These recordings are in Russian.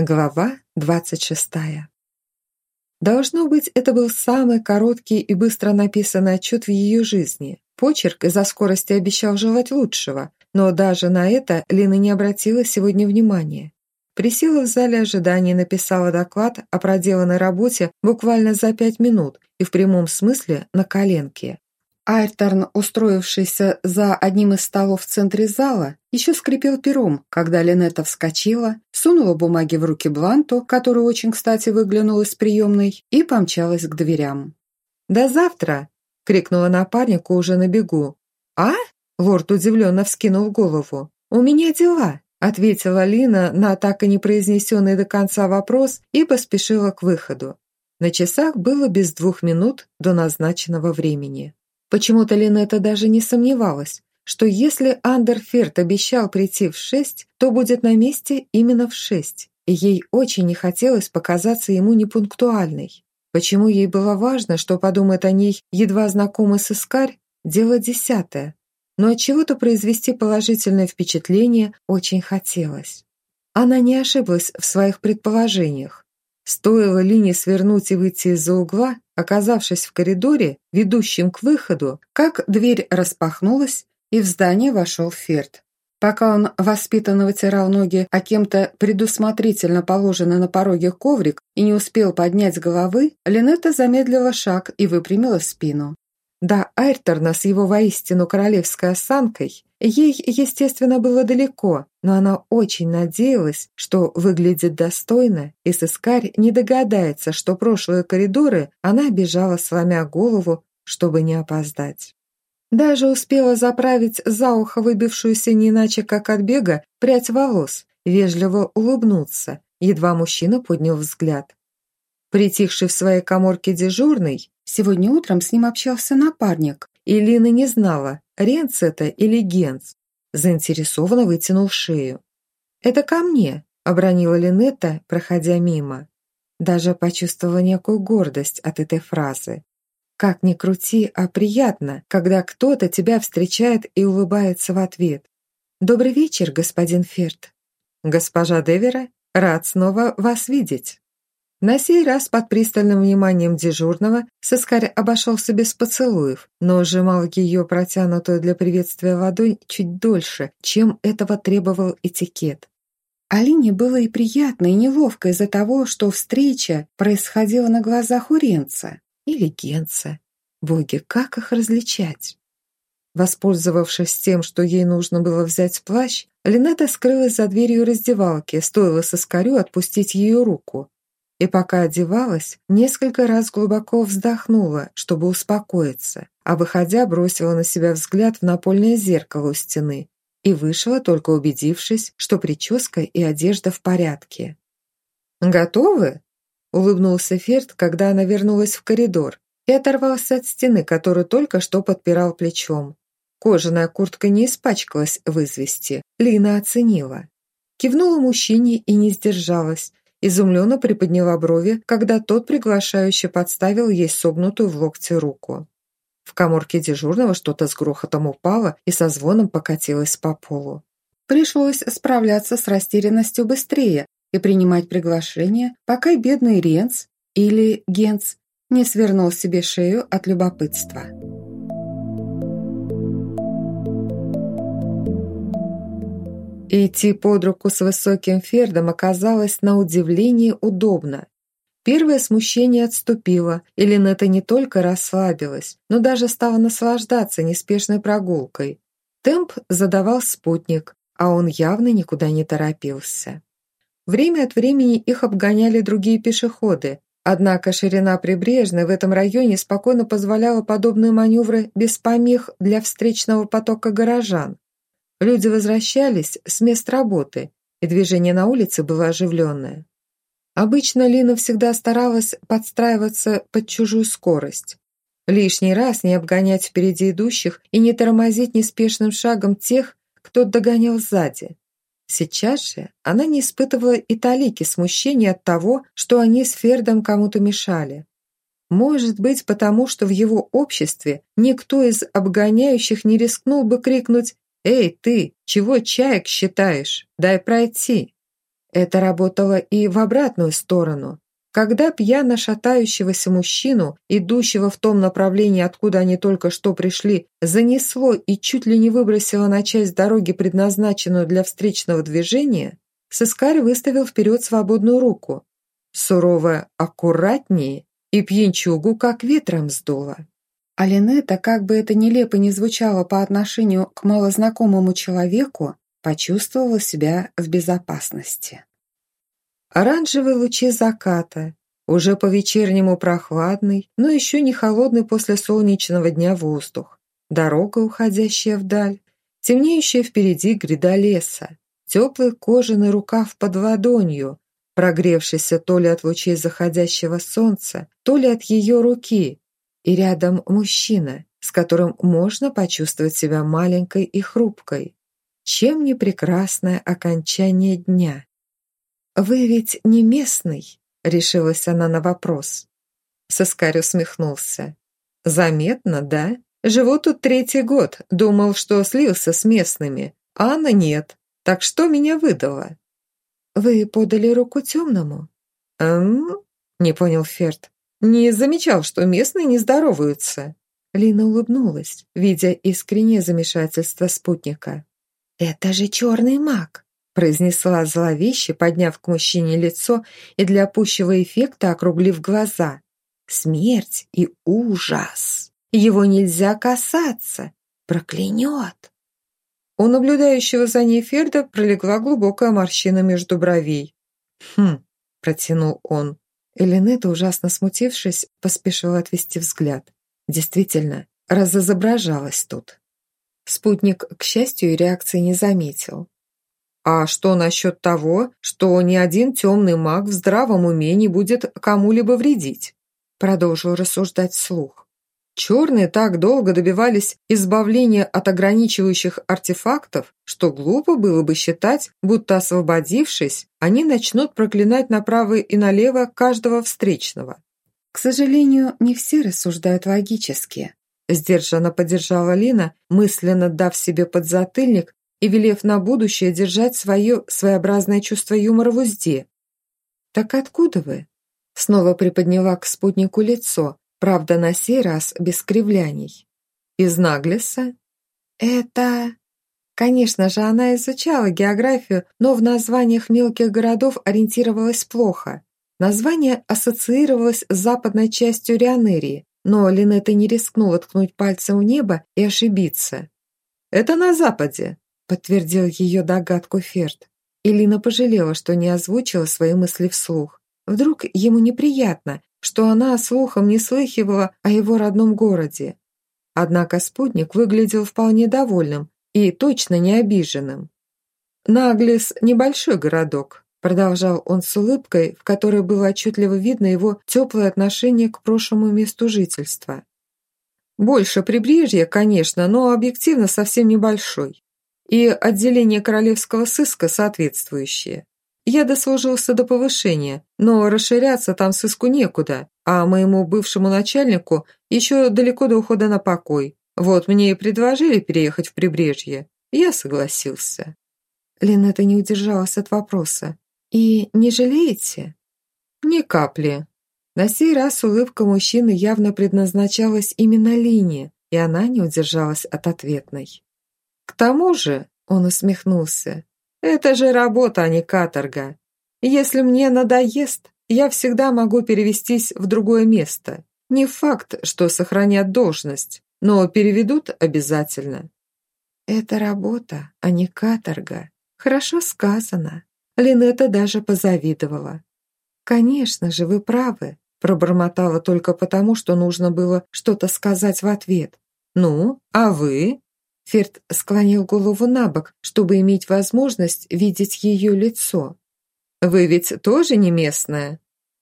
Глава двадцать шестая. Должно быть, это был самый короткий и быстро написанный отчет в ее жизни. Почерк из-за скорости обещал желать лучшего, но даже на это Лина не обратила сегодня внимания. Присела в зале ожидания и написала доклад о проделанной работе буквально за пять минут и в прямом смысле на коленке. Айрторн, устроившийся за одним из столов в центре зала, еще скрипел пером, когда Линетта вскочила, сунула бумаги в руки Бланту, который очень кстати выглянул из приемной, и помчалась к дверям. «До завтра!» — крикнула напарнику уже на бегу. «А?» — лорд удивленно вскинул голову. «У меня дела!» — ответила Лина на так и не произнесенный до конца вопрос и поспешила к выходу. На часах было без двух минут до назначенного времени. Почему-то Линетта даже не сомневалась, что если Андерферт обещал прийти в шесть, то будет на месте именно в шесть, и ей очень не хотелось показаться ему непунктуальной. Почему ей было важно, что подумает о ней едва знакомый сыскарь, дело десятое. Но от чего то произвести положительное впечатление очень хотелось. Она не ошиблась в своих предположениях. Стоило Лине свернуть и выйти из-за угла, оказавшись в коридоре, ведущем к выходу, как дверь распахнулась, и в здание вошел Ферд. Пока он воспитанно вытирал ноги, а кем-то предусмотрительно положенный на пороге коврик и не успел поднять головы, Линетта замедлила шаг и выпрямила спину. До Айрторна с его воистину королевской осанкой ей, естественно, было далеко, но она очень надеялась, что выглядит достойно, и сыскарь не догадается, что прошлые коридоры она бежала, сломя голову, чтобы не опоздать. Даже успела заправить за ухо выбившуюся не иначе как от бега прядь волос, вежливо улыбнуться, едва мужчина поднял взгляд. Притихший в своей коморке дежурный, сегодня утром с ним общался напарник, и Лина не знала, Ренц это или Генц. Заинтересованно вытянул шею. «Это ко мне», — обронила Линетта, проходя мимо. Даже почувствовала некую гордость от этой фразы. Как ни крути, а приятно, когда кто-то тебя встречает и улыбается в ответ. «Добрый вечер, господин Ферд». «Госпожа Девера, рад снова вас видеть». На сей раз под пристальным вниманием дежурного сыскарь обошелся без поцелуев, но сжимал ее протянутую для приветствия ладонь чуть дольше, чем этого требовал этикет. Алине было и приятно, и неловко из-за того, что встреча происходила на глазах у Ренца или Генца. Боги, как их различать? Воспользовавшись тем, что ей нужно было взять плащ, Линета скрылась за дверью раздевалки, стоило соскарю отпустить ее руку и пока одевалась, несколько раз глубоко вздохнула, чтобы успокоиться, а выходя бросила на себя взгляд в напольное зеркало у стены и вышла, только убедившись, что прическа и одежда в порядке. «Готовы?» – улыбнулся Ферд, когда она вернулась в коридор и оторвался от стены, которую только что подпирал плечом. Кожаная куртка не испачкалась в извести, Лина оценила. Кивнула мужчине и не сдержалась, изумленно приподняла брови, когда тот приглашающе подставил ей согнутую в локте руку. В коморке дежурного что-то с грохотом упало и со звоном покатилось по полу. Пришлось справляться с растерянностью быстрее и принимать приглашение, пока бедный Ренц или Генц не свернул себе шею от любопытства. Идти под руку с высоким Фердом оказалось на удивление удобно. Первое смущение отступило, и Линетта не только расслабилась, но даже стала наслаждаться неспешной прогулкой. Темп задавал спутник, а он явно никуда не торопился. Время от времени их обгоняли другие пешеходы, однако ширина прибрежной в этом районе спокойно позволяла подобные маневры без помех для встречного потока горожан. Люди возвращались с мест работы, и движение на улице было оживленное. Обычно Лина всегда старалась подстраиваться под чужую скорость. Лишний раз не обгонять впереди идущих и не тормозить неспешным шагом тех, кто догонял сзади. Сейчас же она не испытывала и талики смущения от того, что они с Фердом кому-то мешали. Может быть, потому что в его обществе никто из обгоняющих не рискнул бы крикнуть «Эй, ты, чего чаек считаешь? Дай пройти!» Это работало и в обратную сторону. Когда пьяно шатающегося мужчину, идущего в том направлении, откуда они только что пришли, занесло и чуть ли не выбросило на часть дороги, предназначенную для встречного движения, Сыскарь выставил вперед свободную руку. Суровая аккуратнее и пьянчугу как ветром сдуло. А Линетта, как бы это нелепо не звучало по отношению к малознакомому человеку, почувствовала себя в безопасности. Оранжевые лучи заката, уже по-вечернему прохладный, но еще не холодный после солнечного дня воздух, дорога, уходящая вдаль, темнеющая впереди гряда леса, теплый кожаный рукав под ладонью, прогревшийся то ли от лучей заходящего солнца, то ли от ее руки, и рядом мужчина, с которым можно почувствовать себя маленькой и хрупкой. Чем не прекрасное окончание дня? «Вы ведь не местный?» — решилась она на вопрос. Соскарь усмехнулся. «Заметно, да? Живу тут третий год, думал, что слился с местными, а она нет. Так что меня выдало?» «Вы подали руку темному?» «Эм?» — не понял Ферд. «Не замечал, что местные не здороваются». Лина улыбнулась, видя искреннее замешательство спутника. «Это же черный маг!» произнесла зловеще, подняв к мужчине лицо и для пущего эффекта округлив глаза. «Смерть и ужас! Его нельзя касаться! Проклянет!» У наблюдающего за ней Ферда пролегла глубокая морщина между бровей. «Хм», — протянул он. Элинета, ужасно смутившись, поспешила отвести взгляд. Действительно, разозображалась тут. Спутник, к счастью, реакции не заметил. А что насчет того, что ни один темный маг в здравом уме не будет кому-либо вредить? Продолжил рассуждать вслух. Черные так долго добивались избавления от ограничивающих артефактов, что глупо было бы считать, будто освободившись, они начнут проклинать направо и налево каждого встречного. К сожалению, не все рассуждают логически. Сдержанно поддержала Лина, мысленно дав себе подзатыльник и велев на будущее держать свое своеобразное чувство юмора в узде. «Так откуда вы?» Снова приподняла к спутнику лицо, правда, на сей раз без кривляний. «Из Наглеса?» «Это...» Конечно же, она изучала географию, но в названиях мелких городов ориентировалась плохо. Название ассоциировалось с западной частью Рионерии, но Линетта не рискнула ткнуть пальцем в небо и ошибиться. «Это на западе», подтвердил ее догадку Ферд. Илина пожалела, что не озвучила свои мысли вслух. Вдруг ему неприятно, что она слухом не слыхивала о его родном городе. Однако спутник выглядел вполне довольным и точно не обиженным. «Наглис – небольшой городок», – продолжал он с улыбкой, в которой было отчетливо видно его теплое отношение к прошлому месту жительства. «Больше прибрежья, конечно, но объективно совсем небольшой и отделение королевского сыска соответствующее. Я дослужился до повышения, но расширяться там сыску некуда, а моему бывшему начальнику еще далеко до ухода на покой. Вот мне и предложили переехать в прибрежье. Я согласился. Линетта не удержалась от вопроса. «И не жалеете?» «Ни капли». На сей раз улыбка мужчины явно предназначалась именно Лине, и она не удержалась от ответной. К тому же, он усмехнулся, это же работа, а не каторга. Если мне надоест, я всегда могу перевестись в другое место. Не факт, что сохранят должность, но переведут обязательно. Это работа, а не каторга. Хорошо сказано. Линета даже позавидовала. «Конечно же, вы правы», пробормотала только потому, что нужно было что-то сказать в ответ. «Ну, а вы?» Ферд склонил голову на бок, чтобы иметь возможность видеть ее лицо. «Вы ведь тоже не местная?»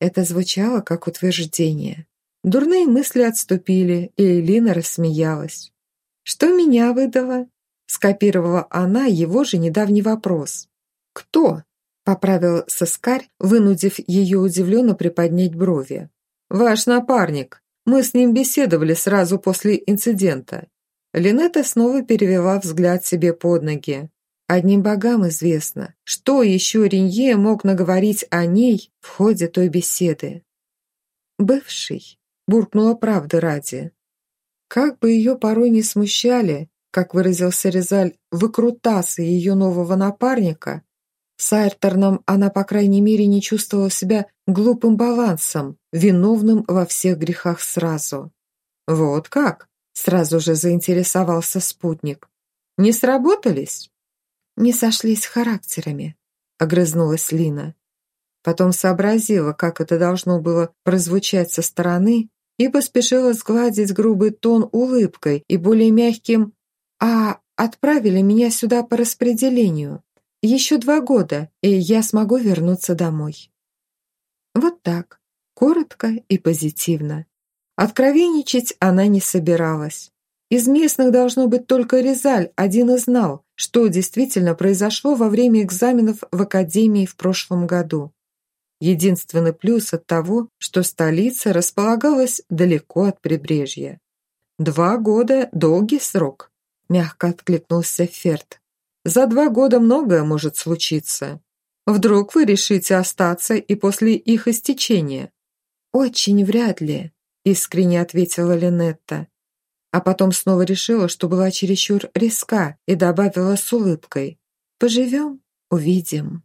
Это звучало как утверждение. Дурные мысли отступили, и Элина рассмеялась. «Что меня выдало?» Скопировала она его же недавний вопрос. «Кто?» – поправил соскарь, вынудив ее удивленно приподнять брови. «Ваш напарник. Мы с ним беседовали сразу после инцидента. Линетта снова перевела взгляд себе под ноги. Одним богам известно, что еще Ренье мог наговорить о ней в ходе той беседы. «Бывший», — буркнула правда ради. Как бы ее порой не смущали, как выразился Резаль, выкрутасы ее нового напарника, с Айрторном она, по крайней мере, не чувствовала себя глупым балансом, виновным во всех грехах сразу. «Вот как?» — сразу же заинтересовался спутник. «Не сработались?» «Не сошлись характерами», — огрызнулась Лина. Потом сообразила, как это должно было прозвучать со стороны, и поспешила сгладить грубый тон улыбкой и более мягким «А отправили меня сюда по распределению. Еще два года, и я смогу вернуться домой». Вот так, коротко и позитивно. Откровенничать она не собиралась. Из местных должно быть только Резаль, один и знал, что действительно произошло во время экзаменов в академии в прошлом году. Единственный плюс от того, что столица располагалась далеко от прибрежья. «Два года – долгий срок», – мягко откликнулся Ферд. «За два года многое может случиться. Вдруг вы решите остаться и после их истечения?» «Очень вряд ли», – искренне ответила Линетта а потом снова решила, что была чересчур резка и добавила с улыбкой «Поживем, увидим».